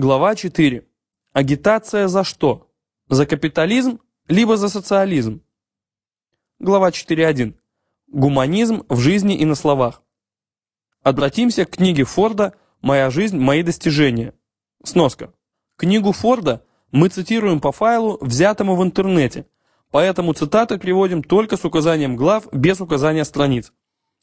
Глава 4. Агитация за что? За капитализм, либо за социализм? Глава 4.1. Гуманизм в жизни и на словах. Обратимся к книге Форда «Моя жизнь, мои достижения». Сноска. Книгу Форда мы цитируем по файлу, взятому в интернете, поэтому цитаты приводим только с указанием глав, без указания страниц.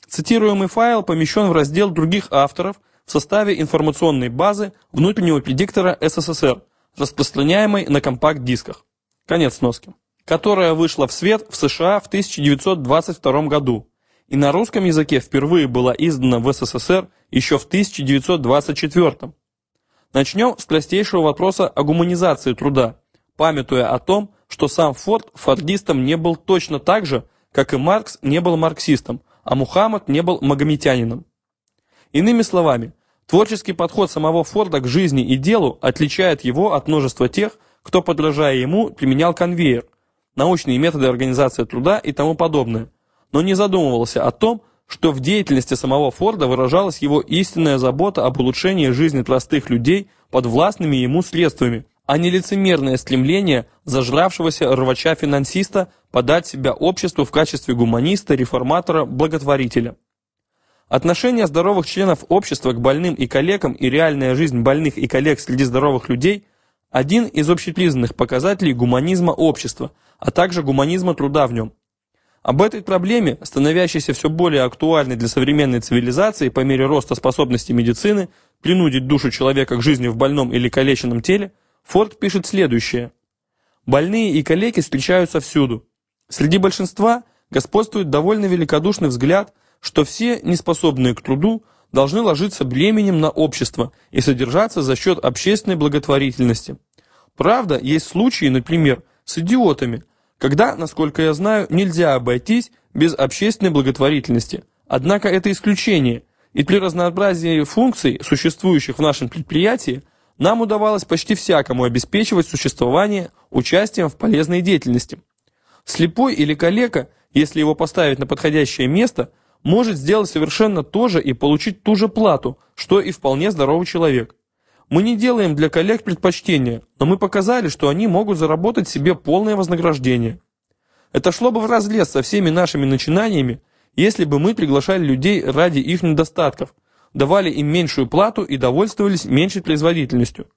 Цитируемый файл помещен в раздел других авторов – в составе информационной базы внутреннего предиктора СССР, распространяемой на компакт-дисках. Конец сноски. Которая вышла в свет в США в 1922 году и на русском языке впервые была издана в СССР еще в 1924. Начнем с простейшего вопроса о гуманизации труда, памятуя о том, что сам Форд фордистом не был точно так же, как и Маркс не был марксистом, а Мухаммад не был магометянином. Иными словами, творческий подход самого Форда к жизни и делу отличает его от множества тех, кто, подражая ему, применял конвейер, научные методы организации труда и тому подобное, но не задумывался о том, что в деятельности самого Форда выражалась его истинная забота об улучшении жизни простых людей под властными ему средствами, а не лицемерное стремление зажравшегося рвача-финансиста подать себя обществу в качестве гуманиста, реформатора, благотворителя. Отношение здоровых членов общества к больным и коллегам и реальная жизнь больных и коллег среди здоровых людей – один из общепризнанных показателей гуманизма общества, а также гуманизма труда в нем. Об этой проблеме, становящейся все более актуальной для современной цивилизации по мере роста способностей медицины принудить душу человека к жизни в больном или калеченном теле, Форд пишет следующее. Больные и калеки встречаются всюду. Среди большинства господствует довольно великодушный взгляд – что все, неспособные к труду, должны ложиться бременем на общество и содержаться за счет общественной благотворительности. Правда, есть случаи, например, с идиотами, когда, насколько я знаю, нельзя обойтись без общественной благотворительности. Однако это исключение, и при разнообразии функций, существующих в нашем предприятии, нам удавалось почти всякому обеспечивать существование участием в полезной деятельности. Слепой или калека, если его поставить на подходящее место – может сделать совершенно то же и получить ту же плату, что и вполне здоровый человек. Мы не делаем для коллег предпочтения, но мы показали, что они могут заработать себе полное вознаграждение. Это шло бы вразлез со всеми нашими начинаниями, если бы мы приглашали людей ради их недостатков, давали им меньшую плату и довольствовались меньшей производительностью.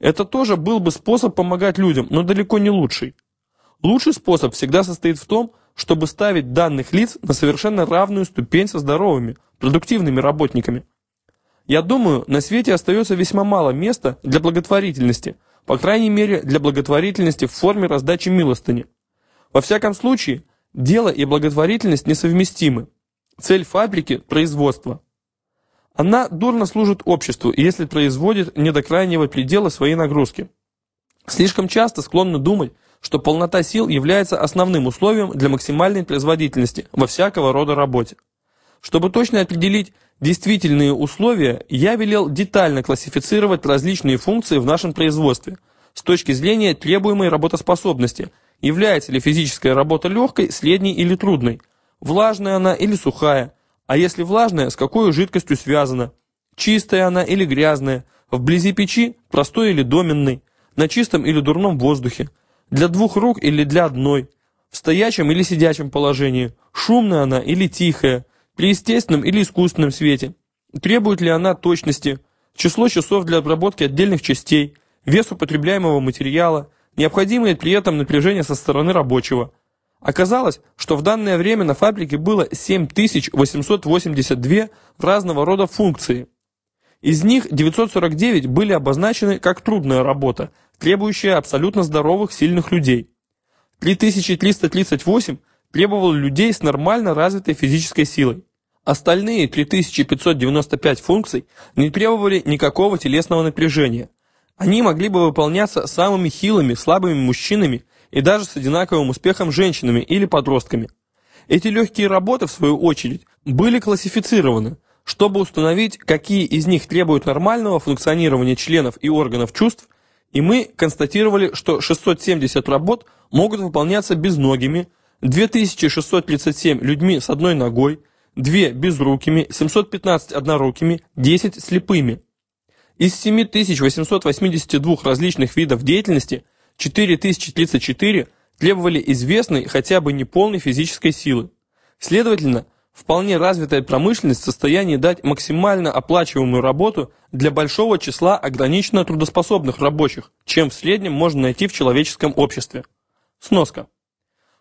Это тоже был бы способ помогать людям, но далеко не лучший. Лучший способ всегда состоит в том, чтобы ставить данных лиц на совершенно равную ступень со здоровыми, продуктивными работниками. Я думаю, на свете остается весьма мало места для благотворительности, по крайней мере для благотворительности в форме раздачи милостыни. Во всяком случае, дело и благотворительность несовместимы. Цель фабрики – производство. Она дурно служит обществу, если производит не до крайнего предела свои нагрузки. Слишком часто склонны думать, что полнота сил является основным условием для максимальной производительности во всякого рода работе. Чтобы точно определить действительные условия, я велел детально классифицировать различные функции в нашем производстве с точки зрения требуемой работоспособности, является ли физическая работа легкой, средней или трудной, влажная она или сухая, а если влажная, с какой жидкостью связана, чистая она или грязная, вблизи печи, простой или доменной, на чистом или дурном воздухе, для двух рук или для одной, в стоячем или сидячем положении, шумная она или тихая, при естественном или искусственном свете, требует ли она точности, число часов для обработки отдельных частей, вес употребляемого материала, необходимое при этом напряжение со стороны рабочего. Оказалось, что в данное время на фабрике было 7882 разного рода функции. Из них 949 были обозначены как трудная работа, требующая абсолютно здоровых, сильных людей. 3338 требовал людей с нормально развитой физической силой. Остальные 3595 функций не требовали никакого телесного напряжения. Они могли бы выполняться самыми хилыми, слабыми мужчинами и даже с одинаковым успехом женщинами или подростками. Эти легкие работы, в свою очередь, были классифицированы, чтобы установить, какие из них требуют нормального функционирования членов и органов чувств и мы констатировали, что 670 работ могут выполняться безногими, 2637 людьми с одной ногой, 2 безрукими, 715 однорукими, 10 слепыми. Из 7882 различных видов деятельности 4034 требовали известной, хотя бы неполной физической силы. Следовательно, вполне развитая промышленность в состоянии дать максимально оплачиваемую работу для большого числа ограниченно трудоспособных рабочих, чем в среднем можно найти в человеческом обществе. Сноска.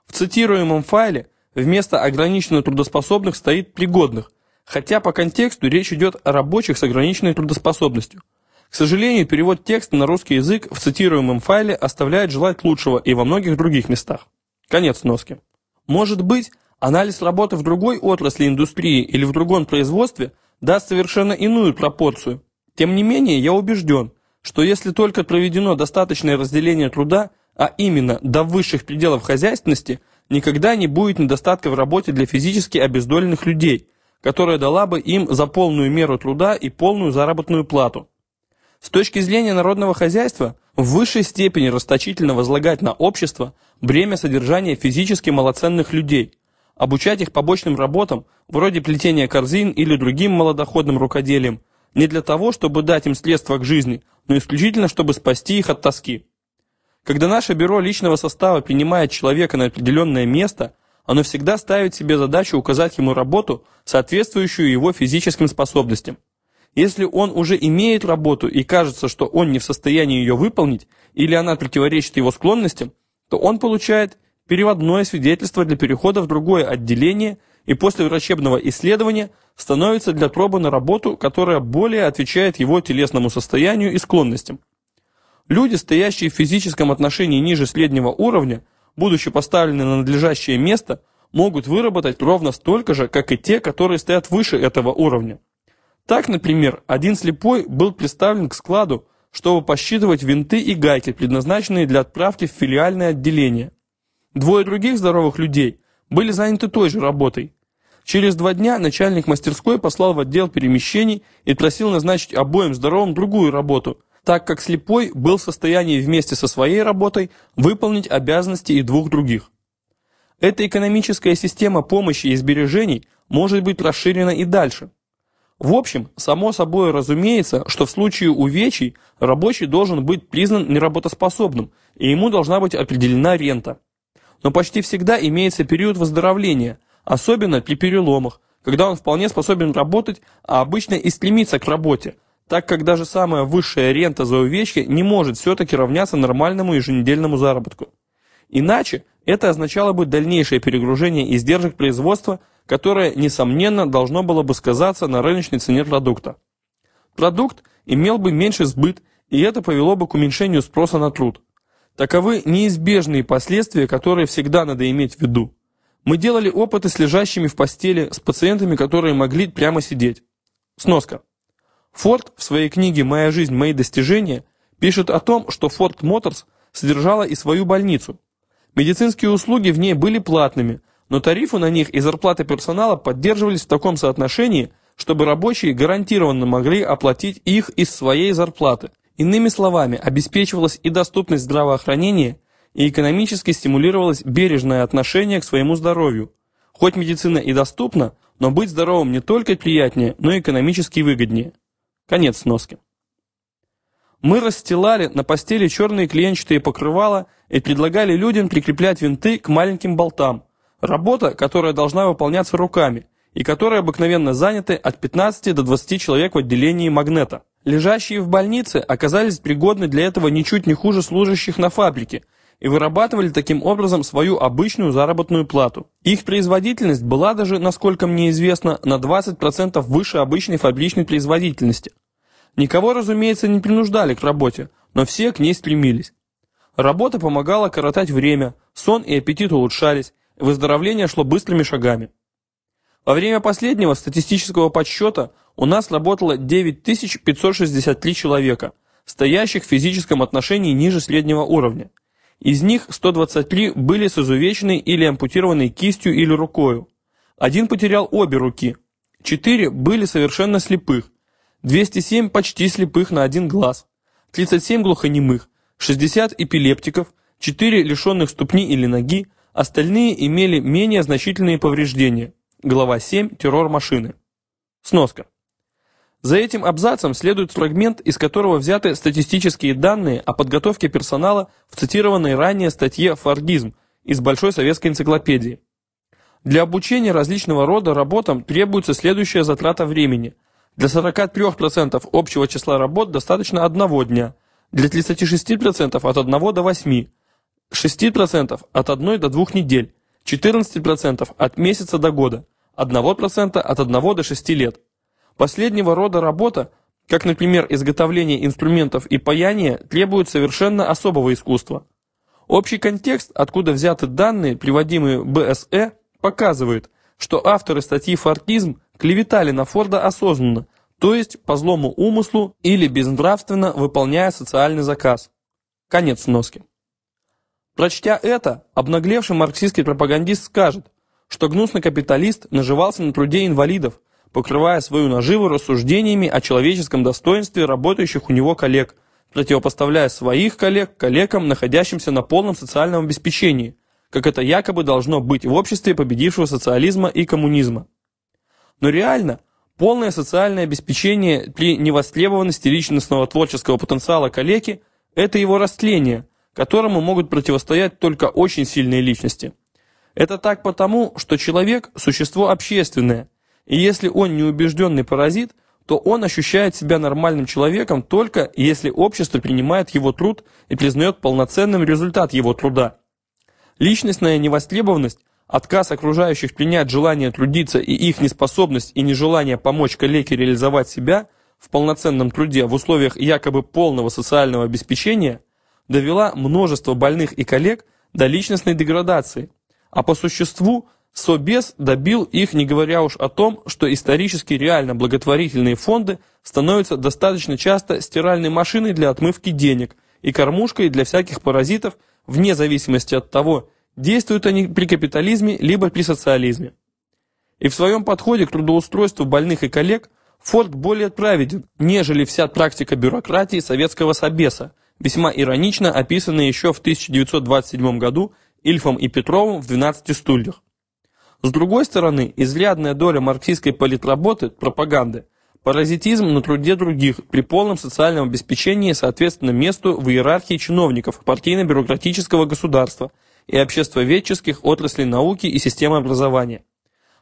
В цитируемом файле вместо ограниченно трудоспособных стоит пригодных, хотя по контексту речь идет о рабочих с ограниченной трудоспособностью. К сожалению, перевод текста на русский язык в цитируемом файле оставляет желать лучшего и во многих других местах. Конец сноски. Может быть, анализ работы в другой отрасли индустрии или в другом производстве даст совершенно иную пропорцию. Тем не менее, я убежден, что если только проведено достаточное разделение труда, а именно до высших пределов хозяйственности, никогда не будет недостатка в работе для физически обездоленных людей – которая дала бы им за полную меру труда и полную заработную плату. С точки зрения народного хозяйства, в высшей степени расточительно возлагать на общество бремя содержания физически малоценных людей, обучать их побочным работам, вроде плетения корзин или другим малодоходным рукоделием, не для того, чтобы дать им средства к жизни, но исключительно, чтобы спасти их от тоски. Когда наше бюро личного состава принимает человека на определенное место – оно всегда ставит себе задачу указать ему работу, соответствующую его физическим способностям. Если он уже имеет работу и кажется, что он не в состоянии ее выполнить, или она противоречит его склонностям, то он получает переводное свидетельство для перехода в другое отделение и после врачебного исследования становится для пробы на работу, которая более отвечает его телесному состоянию и склонностям. Люди, стоящие в физическом отношении ниже среднего уровня, будучи поставлены на надлежащее место, могут выработать ровно столько же, как и те, которые стоят выше этого уровня. Так, например, один слепой был представлен к складу, чтобы посчитывать винты и гайки, предназначенные для отправки в филиальное отделение. Двое других здоровых людей были заняты той же работой. Через два дня начальник мастерской послал в отдел перемещений и просил назначить обоим здоровым другую работу, так как слепой был в состоянии вместе со своей работой выполнить обязанности и двух других. Эта экономическая система помощи и сбережений может быть расширена и дальше. В общем, само собой разумеется, что в случае увечий рабочий должен быть признан неработоспособным, и ему должна быть определена рента. Но почти всегда имеется период выздоровления, особенно при переломах, когда он вполне способен работать, а обычно и стремится к работе – так как даже самая высшая рента за увечье не может все-таки равняться нормальному еженедельному заработку. Иначе это означало бы дальнейшее перегружение издержек производства, которое, несомненно, должно было бы сказаться на рыночной цене продукта. Продукт имел бы меньший сбыт, и это повело бы к уменьшению спроса на труд. Таковы неизбежные последствия, которые всегда надо иметь в виду. Мы делали опыты с лежащими в постели, с пациентами, которые могли прямо сидеть. Сноска. Форд в своей книге «Моя жизнь, мои достижения» пишет о том, что Ford Motors содержала и свою больницу. Медицинские услуги в ней были платными, но тарифы на них и зарплаты персонала поддерживались в таком соотношении, чтобы рабочие гарантированно могли оплатить их из своей зарплаты. Иными словами, обеспечивалась и доступность здравоохранения, и экономически стимулировалось бережное отношение к своему здоровью. Хоть медицина и доступна, но быть здоровым не только приятнее, но и экономически выгоднее. Конец сноски. Мы расстилали на постели черные клиенчатые покрывала и предлагали людям прикреплять винты к маленьким болтам. Работа, которая должна выполняться руками, и которой обыкновенно заняты от 15 до 20 человек в отделении магнета. Лежащие в больнице оказались пригодны для этого ничуть не хуже служащих на фабрике – и вырабатывали таким образом свою обычную заработную плату. Их производительность была даже, насколько мне известно, на 20% выше обычной фабричной производительности. Никого, разумеется, не принуждали к работе, но все к ней стремились. Работа помогала коротать время, сон и аппетит улучшались, выздоровление шло быстрыми шагами. Во время последнего статистического подсчета у нас работало 9563 человека, стоящих в физическом отношении ниже среднего уровня. Из них 123 были с изувеченной или ампутированной кистью или рукою. Один потерял обе руки. Четыре были совершенно слепых. 207 почти слепых на один глаз. 37 глухонемых. 60 эпилептиков. 4 лишенных ступни или ноги. Остальные имели менее значительные повреждения. Глава 7. Террор машины. Сноска. За этим абзацем следует фрагмент, из которого взяты статистические данные о подготовке персонала в цитированной ранее статье «Фордизм» из Большой советской энциклопедии. Для обучения различного рода работам требуется следующая затрата времени. Для 43% общего числа работ достаточно одного дня, для 36% от 1 до 8, 6% от 1 до 2 недель, 14% от месяца до года, 1% от 1 до 6 лет. Последнего рода работа, как, например, изготовление инструментов и паяние, требует совершенно особого искусства. Общий контекст, откуда взяты данные, приводимые БСЭ, показывает, что авторы статьи «Фортизм» клеветали на Форда осознанно, то есть по злому умыслу или безнравственно выполняя социальный заказ. Конец сноски. Прочтя это, обнаглевший марксистский пропагандист скажет, что гнусный капиталист наживался на труде инвалидов, покрывая свою наживу рассуждениями о человеческом достоинстве работающих у него коллег, противопоставляя своих коллег коллегам, находящимся на полном социальном обеспечении, как это якобы должно быть в обществе победившего социализма и коммунизма. Но реально, полное социальное обеспечение при невостребованности личностного творческого потенциала коллеги – это его растление – которому могут противостоять только очень сильные личности. Это так потому, что человек – существо общественное, и если он неубежденный паразит, то он ощущает себя нормальным человеком только если общество принимает его труд и признает полноценным результат его труда. Личностная невостребованность, отказ окружающих принять желание трудиться и их неспособность и нежелание помочь коллеге реализовать себя в полноценном труде в условиях якобы полного социального обеспечения – довела множество больных и коллег до личностной деградации, а по существу Собес добил их, не говоря уж о том, что исторически реально благотворительные фонды становятся достаточно часто стиральной машиной для отмывки денег и кормушкой для всяких паразитов, вне зависимости от того, действуют они при капитализме либо при социализме. И в своем подходе к трудоустройству больных и коллег Форд более праведен, нежели вся практика бюрократии советского Собеса, весьма иронично описанные еще в 1927 году Ильфом и Петровым в «12 стульях». С другой стороны, изрядная доля марксистской политработы, пропаганды, паразитизм на труде других при полном социальном обеспечении соответственно месту в иерархии чиновников партийно-бюрократического государства и обществоведческих отраслей науки и системы образования.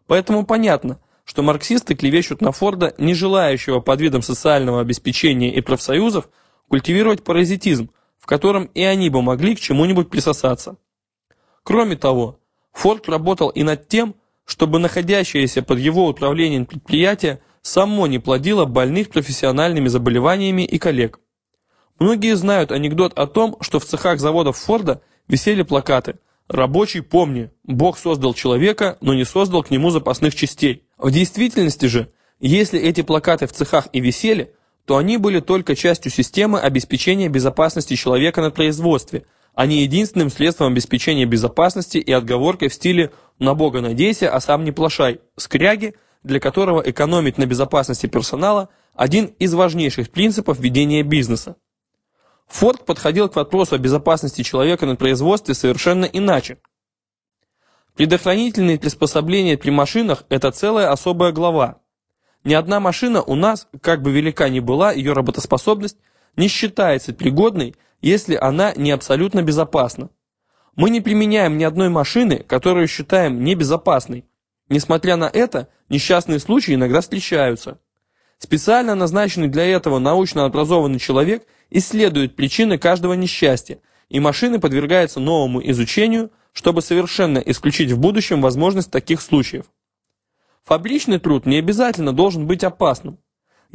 Поэтому понятно, что марксисты клевещут на Форда, не желающего под видом социального обеспечения и профсоюзов культивировать паразитизм, в котором и они бы могли к чему-нибудь присосаться. Кроме того, Форд работал и над тем, чтобы находящееся под его управлением предприятие само не плодило больных профессиональными заболеваниями и коллег. Многие знают анекдот о том, что в цехах заводов Форда висели плакаты «Рабочий, помни, Бог создал человека, но не создал к нему запасных частей». В действительности же, если эти плакаты в цехах и висели, то они были только частью системы обеспечения безопасности человека на производстве, не единственным средством обеспечения безопасности и отговоркой в стиле «на Бога надейся, а сам не плашай» скряги, для которого экономить на безопасности персонала – один из важнейших принципов ведения бизнеса. Форд подходил к вопросу о безопасности человека на производстве совершенно иначе. Предохранительные приспособления при машинах – это целая особая глава, ни одна машина у нас, как бы велика ни была ее работоспособность, не считается пригодной, если она не абсолютно безопасна. Мы не применяем ни одной машины, которую считаем небезопасной. Несмотря на это, несчастные случаи иногда встречаются. Специально назначенный для этого научно образованный человек исследует причины каждого несчастья, и машины подвергаются новому изучению, чтобы совершенно исключить в будущем возможность таких случаев. Фабричный труд не обязательно должен быть опасным.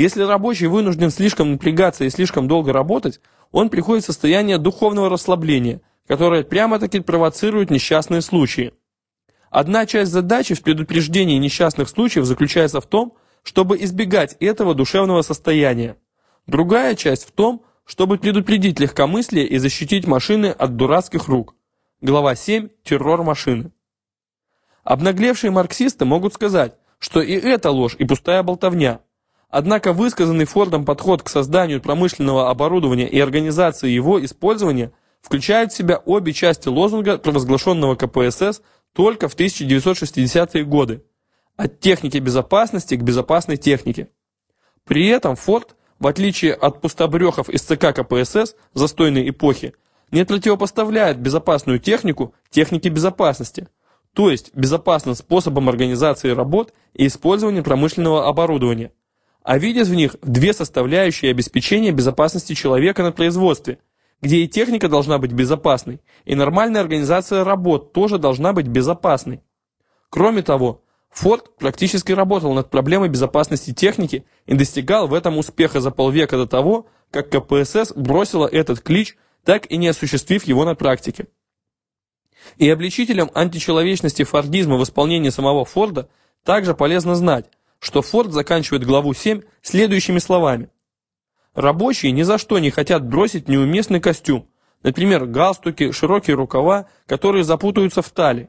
Если рабочий вынужден слишком напрягаться и слишком долго работать, он приходит в состояние духовного расслабления, которое прямо-таки провоцирует несчастные случаи. Одна часть задачи в предупреждении несчастных случаев заключается в том, чтобы избегать этого душевного состояния. Другая часть в том, чтобы предупредить легкомыслие и защитить машины от дурацких рук. Глава 7. Террор машины. Обнаглевшие марксисты могут сказать, что и это ложь и пустая болтовня. Однако высказанный Фордом подход к созданию промышленного оборудования и организации его использования включает в себя обе части лозунга, провозглашенного КПСС только в 1960-е годы. От техники безопасности к безопасной технике. При этом Форд, в отличие от пустобрехов из ЦК КПСС застойной эпохи, не противопоставляет безопасную технику технике безопасности, то есть безопасным способом организации работ и использования промышленного оборудования, а видит в них две составляющие обеспечения безопасности человека на производстве, где и техника должна быть безопасной, и нормальная организация работ тоже должна быть безопасной. Кроме того, Форд практически работал над проблемой безопасности техники и достигал в этом успеха за полвека до того, как КПСС бросила этот клич, так и не осуществив его на практике. И обличителям античеловечности фордизма в исполнении самого Форда также полезно знать, что Форд заканчивает главу 7 следующими словами. Рабочие ни за что не хотят бросить неуместный костюм, например, галстуки, широкие рукава, которые запутаются в талии.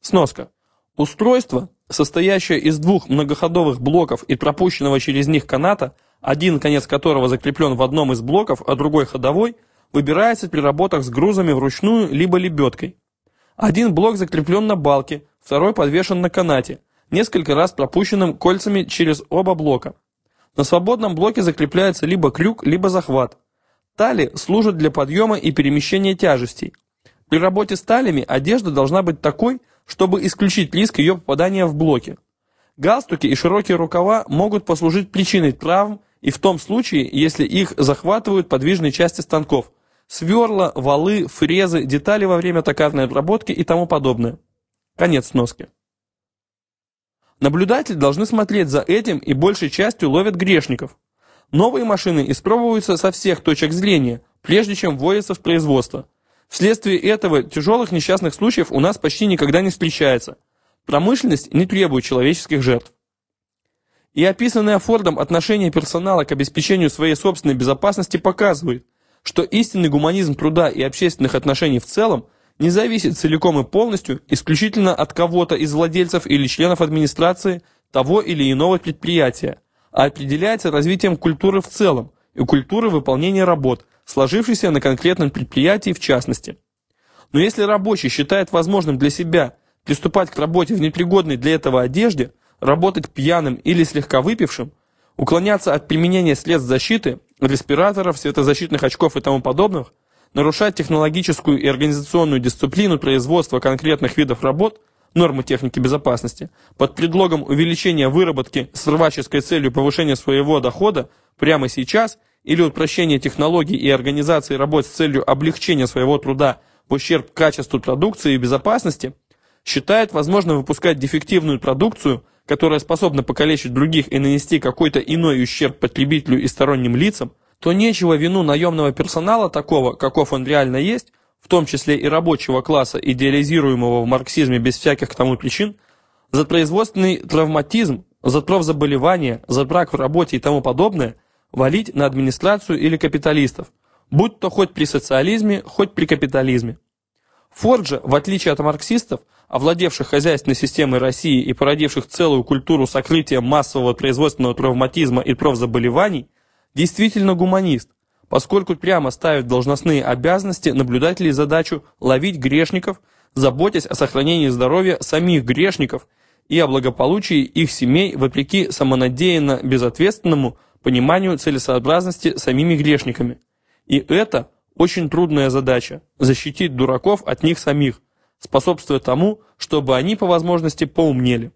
Сноска. Устройство, состоящее из двух многоходовых блоков и пропущенного через них каната, один конец которого закреплен в одном из блоков, а другой ходовой, выбирается при работах с грузами вручную либо лебедкой. Один блок закреплен на балке, второй подвешен на канате, несколько раз пропущенным кольцами через оба блока. На свободном блоке закрепляется либо крюк, либо захват. Тали служат для подъема и перемещения тяжестей. При работе с талями одежда должна быть такой, чтобы исключить риск ее попадания в блоки. Галстуки и широкие рукава могут послужить причиной травм и в том случае, если их захватывают подвижные части станков – сверла, валы, фрезы, детали во время токарной обработки и тому подобное. Конец сноски. Наблюдатели должны смотреть за этим и большей частью ловят грешников. Новые машины испробуются со всех точек зрения, прежде чем вводятся в производство. Вследствие этого тяжелых несчастных случаев у нас почти никогда не встречается. Промышленность не требует человеческих жертв. И описанное Фордом отношение персонала к обеспечению своей собственной безопасности показывает, что истинный гуманизм труда и общественных отношений в целом – не зависит целиком и полностью исключительно от кого-то из владельцев или членов администрации того или иного предприятия, а определяется развитием культуры в целом и культуры выполнения работ, сложившейся на конкретном предприятии в частности. Но если рабочий считает возможным для себя приступать к работе в непригодной для этого одежде, работать пьяным или слегка выпившим, уклоняться от применения средств защиты, респираторов, светозащитных очков и тому подобных, нарушать технологическую и организационную дисциплину производства конкретных видов работ, нормы техники безопасности, под предлогом увеличения выработки с рваческой целью повышения своего дохода прямо сейчас или упрощения технологий и организации работ с целью облегчения своего труда в ущерб качеству продукции и безопасности, считает возможным выпускать дефективную продукцию, которая способна покалечить других и нанести какой-то иной ущерб потребителю и сторонним лицам, то нечего вину наемного персонала такого, каков он реально есть, в том числе и рабочего класса, идеализируемого в марксизме без всяких к тому причин, за производственный травматизм, за профзаболевания, за брак в работе и тому подобное, валить на администрацию или капиталистов, будь то хоть при социализме, хоть при капитализме. Форд же, в отличие от марксистов, овладевших хозяйственной системой России и породивших целую культуру сокрытия массового производственного травматизма и профзаболеваний, действительно гуманист, поскольку прямо ставит должностные обязанности наблюдателей задачу ловить грешников, заботясь о сохранении здоровья самих грешников и о благополучии их семей вопреки самонадеянно безответственному пониманию целесообразности самими грешниками. И это очень трудная задача – защитить дураков от них самих, способствуя тому, чтобы они по возможности поумнели.